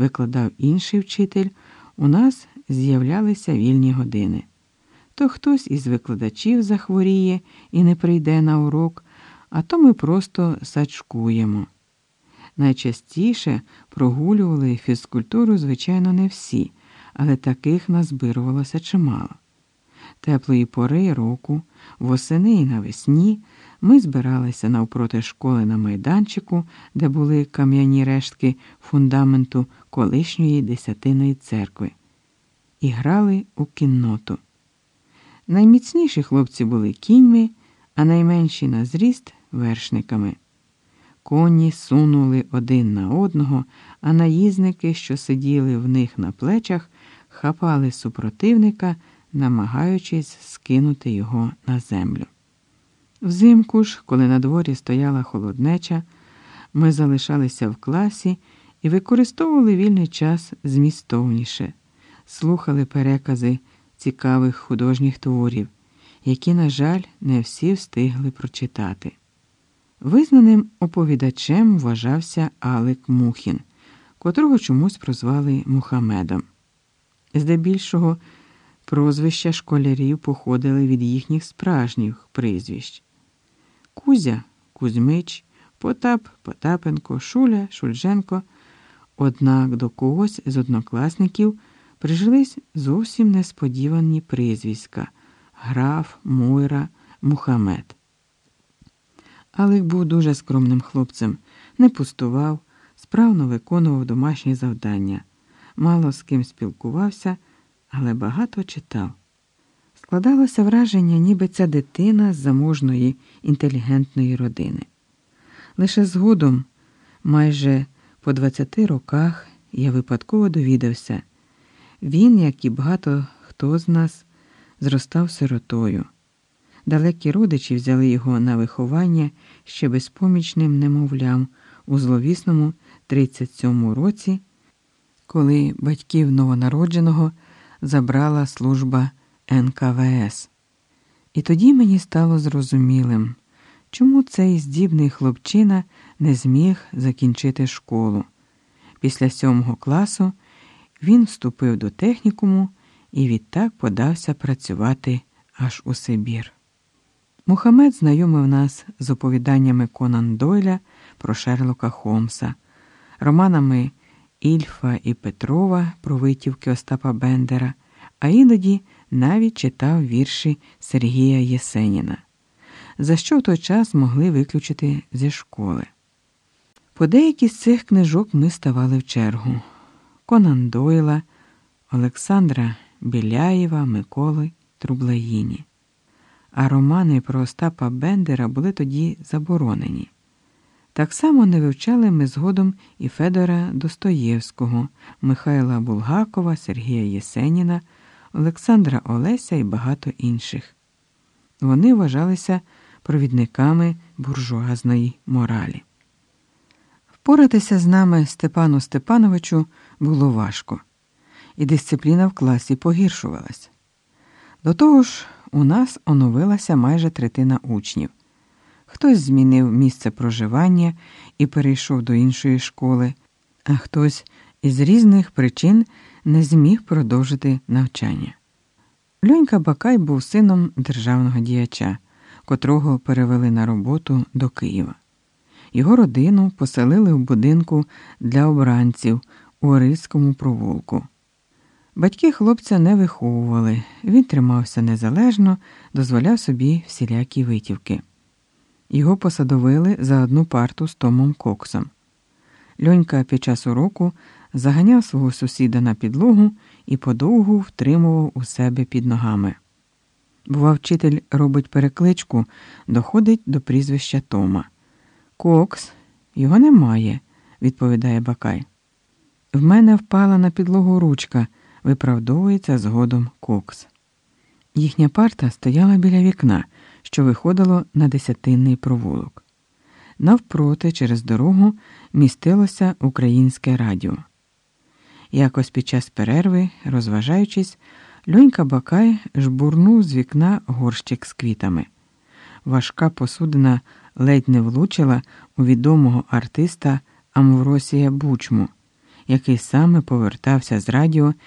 викладав інший вчитель, у нас з'являлися вільні години. То хтось із викладачів захворіє і не прийде на урок, а то ми просто сачкуємо. Найчастіше прогулювали фізкультуру, звичайно, не всі, але таких назбирувалося чимало. Теплої пори року, восени і навесні ми збиралися навпроти школи на майданчику, де були кам'яні рештки фундаменту колишньої десятиної церкви, і грали у кінноту. Найміцніші хлопці були кіньми, а найменші на зріст вершниками. Коні сунули один на одного, а наїзники, що сиділи в них на плечах, хапали супротивника, намагаючись скинути його на землю. Взимку ж, коли на дворі стояла холоднеча, ми залишалися в класі і використовували вільний час змістовніше, слухали перекази цікавих художніх творів, які, на жаль, не всі встигли прочитати. Визнаним оповідачем вважався Алек Мухін, котрого чомусь прозвали Мухамедом. Здебільшого прозвища школярів походили від їхніх справжніх прізвищ. Кузя, Кузьмич, Потап, Потапенко, Шуля, Шульженко. Однак до когось з однокласників прижились зовсім несподівані прізвиська граф, Мойра, Мухамед. Алик був дуже скромним хлопцем, не пустував, справно виконував домашні завдання, мало з ким спілкувався, але багато читав. Складалося враження, ніби ця дитина з заможної інтелігентної родини. Лише згодом, майже по 20 роках, я випадково довідався, він, як і багато хто з нас, зростав сиротою. Далекі родичі взяли його на виховання ще безпомічним немовлям у зловісному 37-му році, коли батьків новонародженого забрала служба НКВС. І тоді мені стало зрозумілим, чому цей здібний хлопчина не зміг закінчити школу. Після сьомого класу він вступив до технікуму і відтак подався працювати аж у Сибір. Мухамед знайомив нас з оповіданнями Конан Дойля про Шерлока Холмса, романами Ільфа і Петрова про витівки Остапа Бендера, а іноді навіть читав вірші Сергія Єсеніна, за що в той час могли виключити зі школи. По деякі з цих книжок ми ставали в чергу Конан Дойла, Олександра Біляєва, Миколи Трублаїні. А романи про Остапа Бендера були тоді заборонені. Так само не вивчали ми згодом і Федора Достоєвського, Михайла Булгакова, Сергія Єсеніна, Олександра Олеся і багато інших. Вони вважалися провідниками буржуазної моралі. Впоратися з нами Степану Степановичу було важко, і дисципліна в класі погіршувалась. До того ж, у нас оновилася майже третина учнів. Хтось змінив місце проживання і перейшов до іншої школи, а хтось із різних причин не зміг продовжити навчання. Льонька Бакай був сином державного діяча, котрого перевели на роботу до Києва. Його родину поселили в будинку для обранців у Орицькому провулку. Батьки хлопця не виховували, він тримався незалежно, дозволяв собі всілякі витівки. Його посадовили за одну парту з Томом Коксом. Льонька під час уроку заганяв свого сусіда на підлогу і подовгу втримував у себе під ногами. Бува, вчитель робить перекличку, доходить до прізвища Тома. Кокс, його немає, відповідає Бакай. В мене впала на підлогу ручка, виправдовується згодом Кокс. Їхня парта стояла біля вікна, що виходило на десятинний провулок. Навпроти, через дорогу, містилося українське радіо. Якось під час перерви, розважаючись, Льонька Бакай жбурнув з вікна горщик з квітами. Важка посудина ледь не влучила у відомого артиста Амвросія Бучму, який саме повертався з радіо